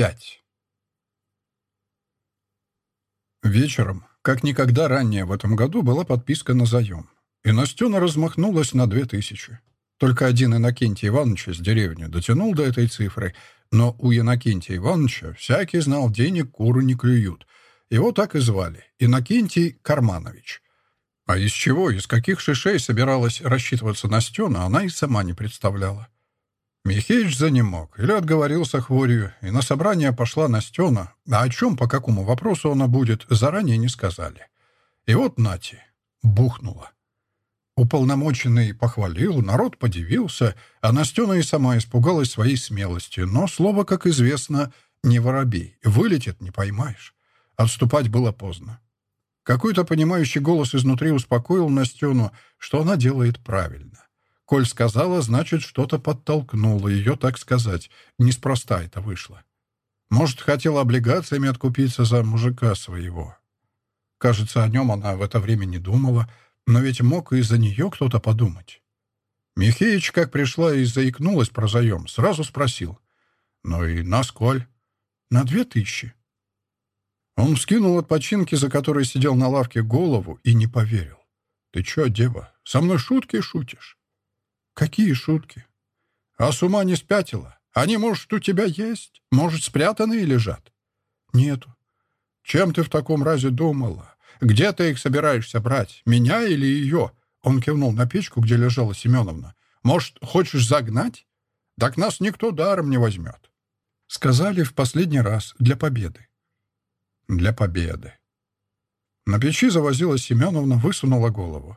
пять. Вечером, как никогда ранее в этом году, была подписка на заем. И Настена размахнулась на две тысячи. Только один Иннокентий Иванович из деревни дотянул до этой цифры, но у Иннокентия Ивановича всякий знал, денег куру не клюют. Его так и звали — Иннокентий Карманович. А из чего, из каких шишей собиралась рассчитываться Настена, она и сама не представляла. Михеич за или отговорился хворью, и на собрание пошла Настена, а о чем, по какому вопросу она будет, заранее не сказали. И вот Нати бухнула. Уполномоченный похвалил, народ подивился, а Настена и сама испугалась своей смелости, но слово, как известно, не воробей, вылетит, не поймаешь. Отступать было поздно. Какой-то понимающий голос изнутри успокоил Настену, что она делает правильно. Коль сказала, значит, что-то подтолкнуло ее, так сказать. Неспроста это вышло. Может, хотела облигациями откупиться за мужика своего. Кажется, о нем она в это время не думала, но ведь мог и за нее кто-то подумать. Михеич, как пришла и заикнулась про заем, сразу спросил. «Ну и на сколь?» «На две тысячи». Он вскинул от починки, за которой сидел на лавке, голову и не поверил. «Ты чё, дева, со мной шутки шутишь?» Какие шутки! А с ума не спятила? Они, может, у тебя есть? Может, спрятаны спрятанные лежат? Нету. Чем ты в таком разе думала? Где ты их собираешься брать? Меня или ее? Он кивнул на печку, где лежала Семеновна. Может, хочешь загнать? Так нас никто даром не возьмет. Сказали в последний раз для победы. Для победы. На печи завозила Семеновна, высунула голову.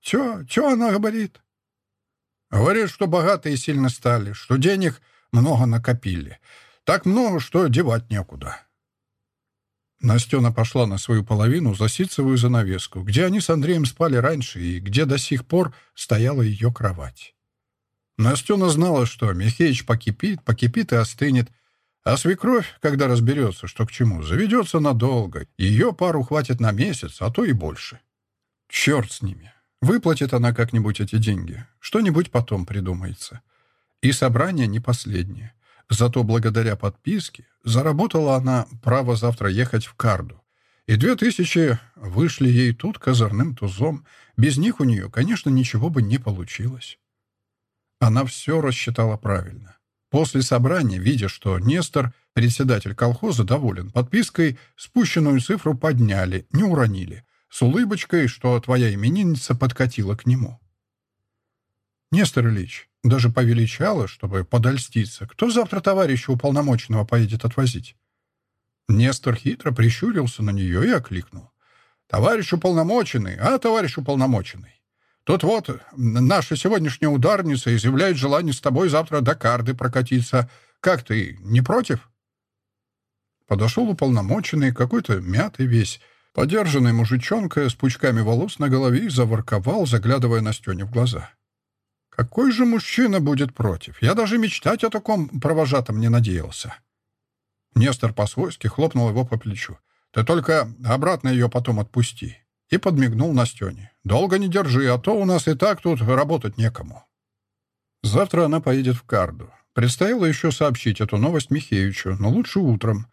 «Чё, чё она говорит?» Говорят, что богаты и сильно стали, что денег много накопили. Так много, что девать некуда. Настена пошла на свою половину за ситцевую занавеску, где они с Андреем спали раньше и где до сих пор стояла ее кровать. Настена знала, что Михеич покипит, покипит и остынет, а свекровь, когда разберется, что к чему, заведется надолго. Ее пару хватит на месяц, а то и больше. Черт с ними. Выплатит она как-нибудь эти деньги. Что-нибудь потом придумается. И собрание не последнее. Зато благодаря подписке заработала она право завтра ехать в Карду. И две тысячи вышли ей тут козырным тузом. Без них у нее, конечно, ничего бы не получилось. Она все рассчитала правильно. После собрания, видя, что Нестор, председатель колхоза, доволен подпиской, спущенную цифру подняли, не уронили, с улыбочкой, что твоя именинница подкатила к нему. «Нестор Ильич, даже повеличала, чтобы подольститься. Кто завтра товарища уполномоченного поедет отвозить?» Нестор хитро прищурился на нее и окликнул. «Товарищ уполномоченный, а товарищ уполномоченный, тут вот наша сегодняшняя ударница изъявляет желание с тобой завтра до карды прокатиться. Как ты, не против?» Подошел уполномоченный, какой-то мятый весь, Подержанный мужичонка с пучками волос на голове заворковал, заглядывая на в глаза. «Какой же мужчина будет против? Я даже мечтать о таком провожатом не надеялся». Нестор по-свойски хлопнул его по плечу. «Ты только обратно ее потом отпусти». И подмигнул Настёне. «Долго не держи, а то у нас и так тут работать некому». Завтра она поедет в Карду. Предстояло еще сообщить эту новость Михеевичу, но лучше утром.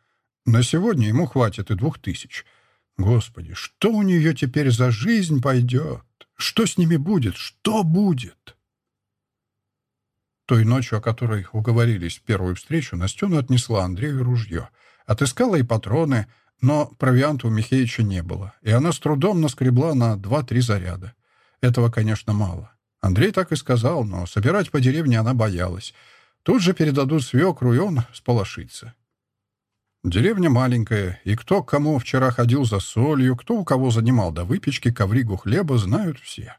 На сегодня ему хватит и двух тысяч — Господи, что у нее теперь за жизнь пойдет? Что с ними будет? Что будет? Той ночью, о которой уговорились в первую встречу, Настена отнесла Андрею ружье. Отыскала и патроны, но провианта у Михеича не было, и она с трудом наскребла на два-три заряда. Этого, конечно, мало. Андрей так и сказал, но собирать по деревне она боялась. Тут же передадут свекру, и он сполошится. Деревня маленькая, и кто кому вчера ходил за солью, кто у кого занимал до выпечки ковригу хлеба, знают все.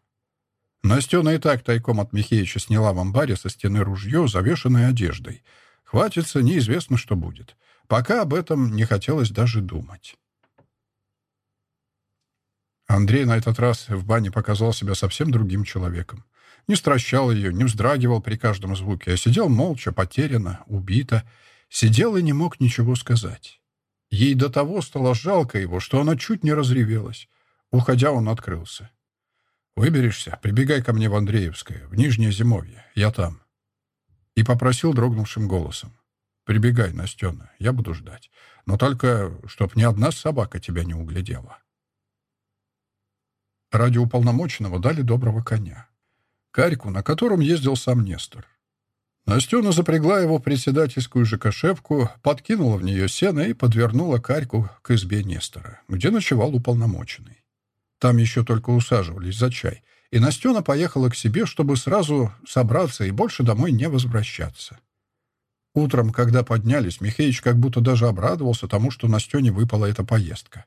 Настена и так тайком от Михеича сняла в амбаре со стены ружье, завешенное одеждой. Хватится, неизвестно, что будет. Пока об этом не хотелось даже думать. Андрей на этот раз в бане показал себя совсем другим человеком. Не стращал ее, не вздрагивал при каждом звуке, а сидел молча, потеряно, убито, сидел и не мог ничего сказать. Ей до того стало жалко его, что она чуть не разревелась. Уходя, он открылся. «Выберешься, прибегай ко мне в Андреевское, в Нижнее Зимовье, я там». И попросил дрогнувшим голосом. «Прибегай, Настена, я буду ждать. Но только, чтоб ни одна собака тебя не углядела». Ради уполномоченного дали доброго коня. Карьку, на котором ездил сам Нестор. Настена запрягла его в председательскую же кошевку, подкинула в нее сено и подвернула карьку к избе Нестора, где ночевал уполномоченный. Там еще только усаживались за чай, и Настена поехала к себе, чтобы сразу собраться и больше домой не возвращаться. Утром, когда поднялись, Михеич как будто даже обрадовался тому, что Настене выпала эта поездка.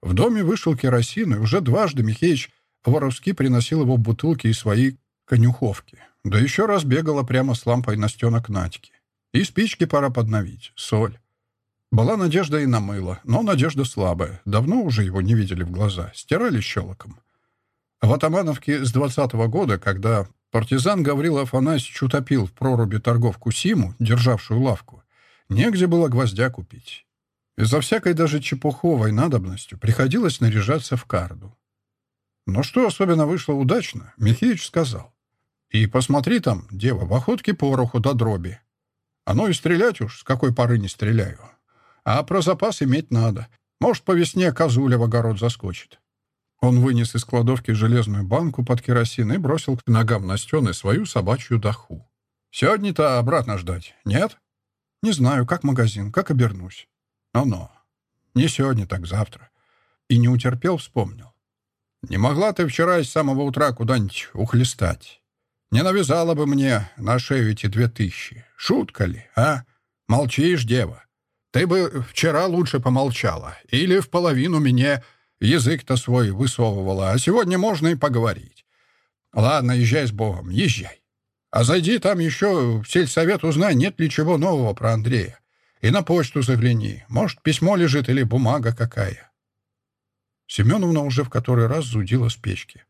В доме вышел керосин, и уже дважды Михеич воровски приносил его бутылки и свои конюховки. Да еще раз бегала прямо с лампой на стенок Надьки. И спички пора подновить, соль. Была надежда и на мыло, но надежда слабая. Давно уже его не видели в глаза, стирали щелоком. В Атамановке с двадцатого года, когда партизан Гаврил Афанасьевич утопил в проруби торговку Симу, державшую лавку, негде было гвоздя купить. Из-за всякой даже чепуховой надобностью приходилось наряжаться в карду. Но что особенно вышло удачно, Михеич сказал. И посмотри там, дева, в охотке пороху до дроби. Оно и стрелять уж, с какой поры не стреляю. А про запас иметь надо. Может, по весне козуля в огород заскочит. Он вынес из кладовки железную банку под керосин и бросил к ногам Настены свою собачью доху. «Сегодня-то обратно ждать, нет?» «Не знаю, как магазин, как обернусь». «Но-но. Не сегодня, так завтра». И не утерпел, вспомнил. «Не могла ты вчера из самого утра куда-нибудь ухлестать». Не навязала бы мне на шею эти две тысячи. Шутка ли, а? Молчишь, дева. Ты бы вчера лучше помолчала. Или в половину мне язык-то свой высовывала. А сегодня можно и поговорить. Ладно, езжай с Богом, езжай. А зайди там еще в сельсовет, узнай, нет ли чего нового про Андрея. И на почту загляни. Может, письмо лежит или бумага какая. Семеновна уже в который раз зудила с печки.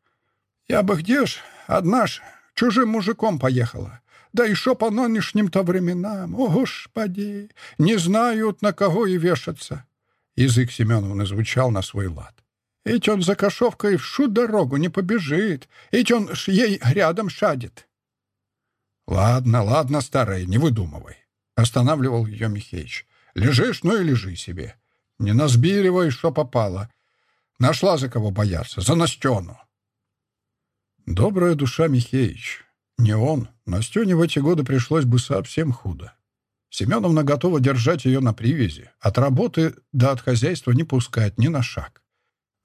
Я бы где ж, одна ж, Чужим мужиком поехала. Да еще по нынешним-то временам. О, господи! Не знают, на кого и вешаться. Язык Семеновны звучал на свой лад. Ведь он за кошовкой всю дорогу не побежит. Ведь он ж ей рядом шадит. «Ладно, ладно, старая, не выдумывай», — останавливал ее Михеич. «Лежишь, ну и лежи себе. Не назбиривай, что попало. Нашла за кого бояться, за Настену. «Добрая душа, Михеич. Не он. Но в эти годы пришлось бы совсем худо. Семеновна готова держать ее на привязи. От работы да от хозяйства не пускать ни на шаг.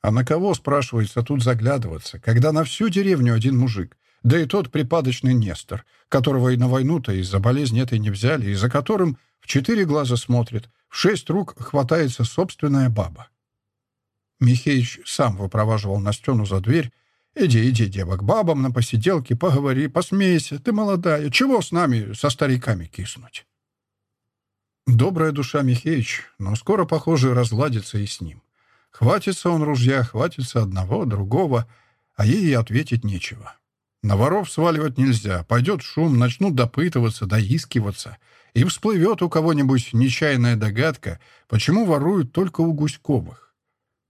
А на кого, спрашивается, тут заглядываться, когда на всю деревню один мужик, да и тот припадочный Нестор, которого и на войну-то из-за болезни этой не взяли, и за которым в четыре глаза смотрит, в шесть рук хватается собственная баба. Михеич сам выпроваживал Настену за дверь, Иди, иди, дева, к бабам на посиделке, поговори, посмейся. Ты молодая. Чего с нами, со стариками, киснуть? Добрая душа Михеич, но скоро, похоже, разладится и с ним. Хватится он ружья, хватится одного, другого, а ей ответить нечего. На воров сваливать нельзя. Пойдет шум, начнут допытываться, доискиваться. И всплывет у кого-нибудь нечаянная догадка, почему воруют только у Гуськовых.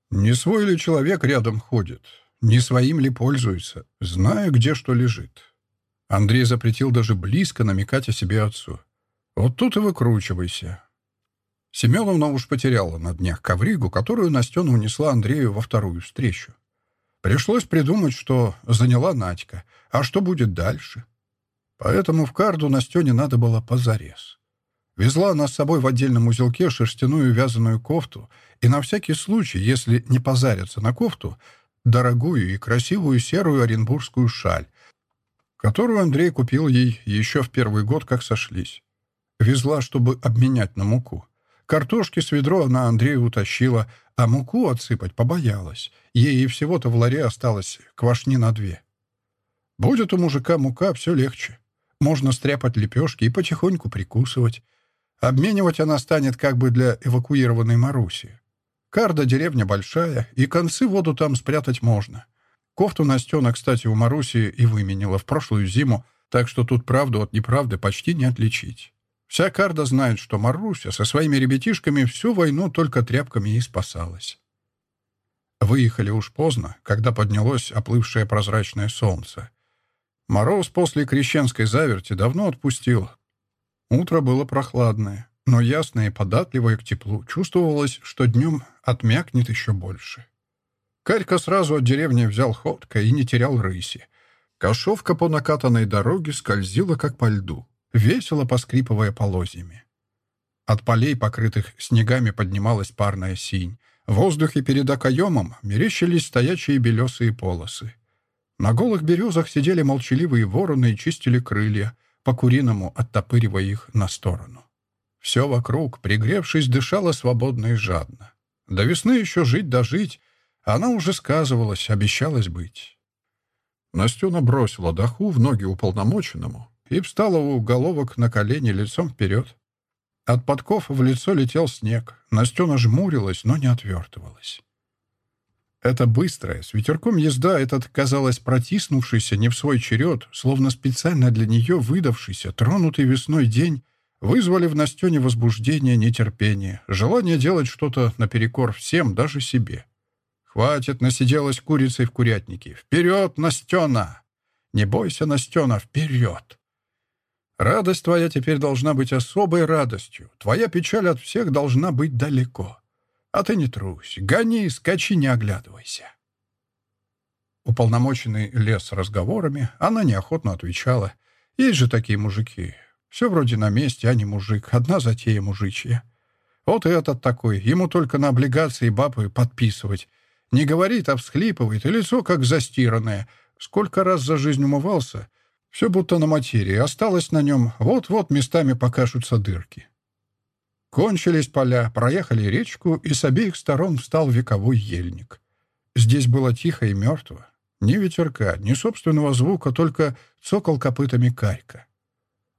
Не свой ли человек рядом ходит? Не своим ли пользуется, Знаю, где что лежит. Андрей запретил даже близко намекать о себе отцу. Вот тут и выкручивайся. Семеновна уж потеряла на днях ковригу, которую Настена унесла Андрею во вторую встречу. Пришлось придумать, что заняла Надька, а что будет дальше. Поэтому в карду Настене надо было позарез. Везла она с собой в отдельном узелке шерстяную вязаную кофту, и на всякий случай, если не позарятся на кофту, дорогую и красивую серую оренбургскую шаль, которую Андрей купил ей еще в первый год, как сошлись. Везла, чтобы обменять на муку. Картошки с ведро она Андрею утащила, а муку отсыпать побоялась. Ей и всего-то в ларе осталось квашни на две. Будет у мужика мука, все легче. Можно стряпать лепешки и потихоньку прикусывать. Обменивать она станет как бы для эвакуированной Маруси. Карда деревня большая, и концы воду там спрятать можно. Кофту Настена, кстати, у Маруси и выменила в прошлую зиму, так что тут правду от неправды почти не отличить. Вся Карда знает, что Маруся со своими ребятишками всю войну только тряпками и спасалась. Выехали уж поздно, когда поднялось оплывшее прозрачное солнце. Мороз после крещенской заверти давно отпустил. Утро было прохладное но ясное и податливое к теплу чувствовалось, что днем отмякнет еще больше. Карька сразу от деревни взял ходка и не терял рыси. Кошовка по накатанной дороге скользила, как по льду, весело поскрипывая полозьями. От полей, покрытых снегами, поднималась парная синь. В воздухе перед окоемом мерещились стоячие белесые полосы. На голых березах сидели молчаливые вороны и чистили крылья, по-куриному оттопыривая их на сторону. Все вокруг, пригревшись, дышало свободно и жадно. До весны еще жить дожить, да она уже сказывалась, обещалась быть. Настюна бросила доху в ноги уполномоченному и встала у уголовок на колени лицом вперед. От подков в лицо летел снег. Настюна жмурилась, но не отвертывалась. Это быстрая, с ветерком езда, этот, казалось, протиснувшийся не в свой черед, словно специально для нее выдавшийся, тронутый весной день, вызвали в Настене возбуждение, нетерпение, желание делать что-то наперекор всем, даже себе. «Хватит, насиделась курицей в курятнике! Вперед, Настена! Не бойся, Настена, вперед!» Радость твоя теперь должна быть особой радостью. Твоя печаль от всех должна быть далеко. А ты не трусь. Гони, скачи, не оглядывайся. Уполномоченный лес разговорами, она неохотно отвечала. Есть же такие мужики. Все вроде на месте, а не мужик. Одна затея мужичья. Вот и этот такой. Ему только на облигации бабы подписывать. Не говорит, а всхлипывает, и лицо как застиранное. Сколько раз за жизнь умывался, все будто на материи. Осталось на нем. Вот-вот местами покажутся дырки. Кончились поля, проехали речку, и с обеих сторон встал вековой ельник. Здесь было тихо и мертво. Ни ветерка, ни собственного звука, только цокол копытами карька.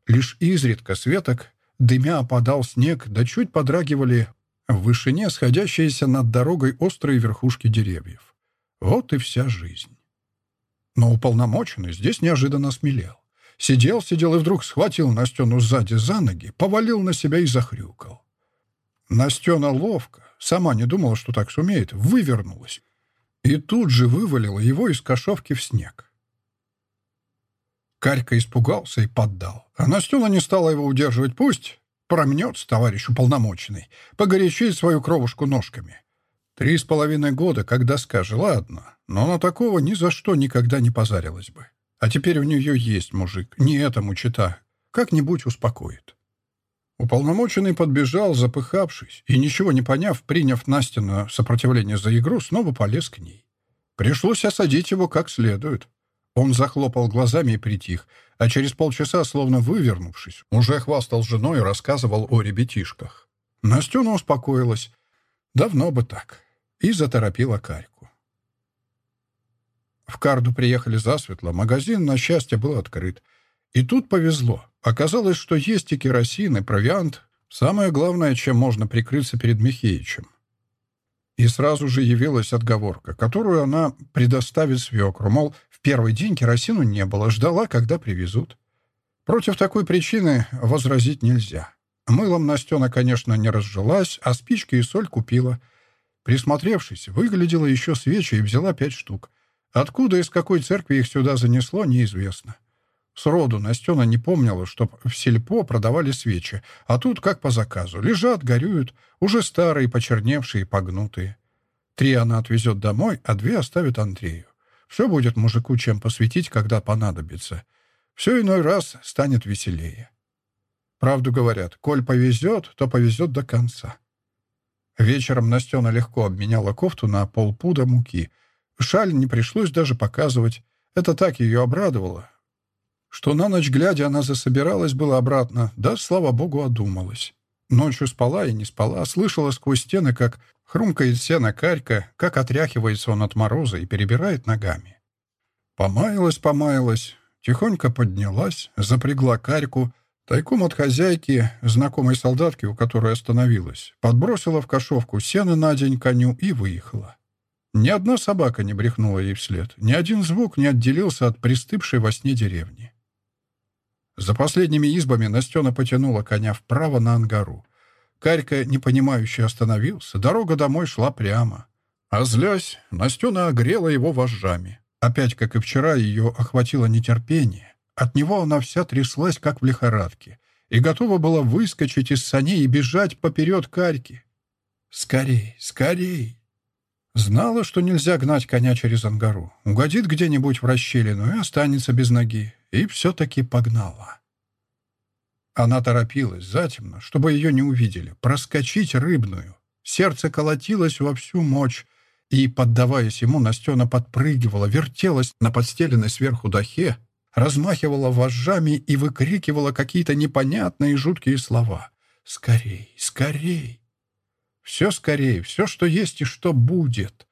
Лишь изредка светок, дымя опадал снег, да чуть подрагивали в вышине сходящиеся над дорогой острые верхушки деревьев. Вот и вся жизнь. Но уполномоченный здесь неожиданно смелел. Сидел, сидел и вдруг схватил Настену сзади за ноги, повалил на себя и захрюкал. Настена ловко, сама не думала, что так сумеет, вывернулась. И тут же вывалила его из кашовки в снег. Карька испугался и поддал. А стула не стала его удерживать. Пусть промнется, товарищ уполномоченный. Погорячи свою кровушку ножками. Три с половиной года, как доска, жила одна. Но она такого ни за что никогда не позарилась бы. А теперь у нее есть мужик. Не этому чита. Как-нибудь успокоит. Уполномоченный подбежал, запыхавшись, и, ничего не поняв, приняв Настину сопротивление за игру, снова полез к ней. Пришлось осадить его как следует. Он захлопал глазами и притих, а через полчаса, словно вывернувшись, уже хвастал женой и рассказывал о ребятишках. Настена ну, успокоилась. Давно бы так. И заторопила карьку. В Карду приехали засветло. Магазин, на счастье, был открыт. И тут повезло. Оказалось, что есть и керосин, и провиант. Самое главное, чем можно прикрыться перед Михеичем. И сразу же явилась отговорка, которую она предоставит свекру, мол, первый день керосину не было, ждала, когда привезут. Против такой причины возразить нельзя. Мылом Настена, конечно, не разжилась, а спички и соль купила. Присмотревшись, выглядела еще свечи и взяла пять штук. Откуда и с какой церкви их сюда занесло, неизвестно. Сроду Настена не помнила, чтоб в сельпо продавали свечи, а тут как по заказу. Лежат, горюют, уже старые, почерневшие, погнутые. Три она отвезет домой, а две оставит Андрею. Все будет мужику чем посвятить, когда понадобится. Все иной раз станет веселее. Правду говорят, коль повезет, то повезет до конца. Вечером Настена легко обменяла кофту на полпуда муки. Шаль не пришлось даже показывать. Это так ее обрадовало, что на ночь глядя она засобиралась была обратно, да, слава богу, одумалась. Ночью спала и не спала, слышала сквозь стены, как Хрумкает из сена карька, как отряхивается он от мороза и перебирает ногами. Помаялась, помаялась, тихонько поднялась, запрягла карьку, тайком от хозяйки, знакомой солдатки, у которой остановилась, подбросила в кошовку сено на день коню и выехала. Ни одна собака не брехнула ей вслед, ни один звук не отделился от пристыпшей во сне деревни. За последними избами Настена потянула коня вправо на ангару. Карька, не понимающий остановился. Дорога домой шла прямо. А злясь, Настена огрела его вожжами. Опять, как и вчера, ее охватило нетерпение. От него она вся тряслась, как в лихорадке, и готова была выскочить из саней и бежать поперед Карьки. «Скорей, скорей!» Знала, что нельзя гнать коня через ангару. Угодит где-нибудь в расщелину и останется без ноги. И все-таки погнала. Она торопилась, затемно, чтобы ее не увидели, проскочить рыбную. Сердце колотилось во всю мощь, и, поддаваясь ему, Настена подпрыгивала, вертелась на подстеленной сверху дахе, размахивала вожжами и выкрикивала какие-то непонятные жуткие слова. «Скорей! Скорей!» Все скорее, все, что есть и что будет.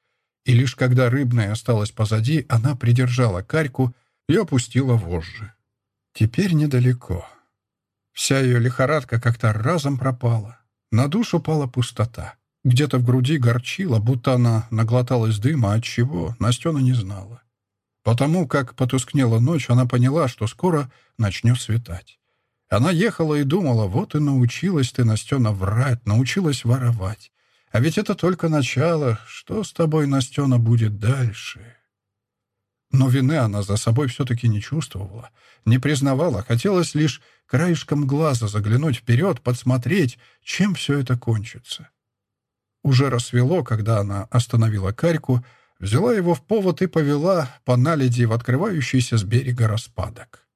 И лишь когда рыбная осталась позади, она придержала карьку и опустила вожжи. «Теперь недалеко», Вся ее лихорадка как-то разом пропала. На душу пала пустота. Где-то в груди горчила, будто она наглоталась дыма, от чего Настена не знала. Потому как потускнела ночь, она поняла, что скоро начнет светать. Она ехала и думала, вот и научилась ты, Настена, врать, научилась воровать. А ведь это только начало. Что с тобой, Настена, будет дальше?» Но вины она за собой все-таки не чувствовала, не признавала, хотелось лишь краешком глаза заглянуть вперед, подсмотреть, чем все это кончится. Уже рассвело, когда она остановила карьку, взяла его в повод и повела по наледи в открывающийся с берега распадок.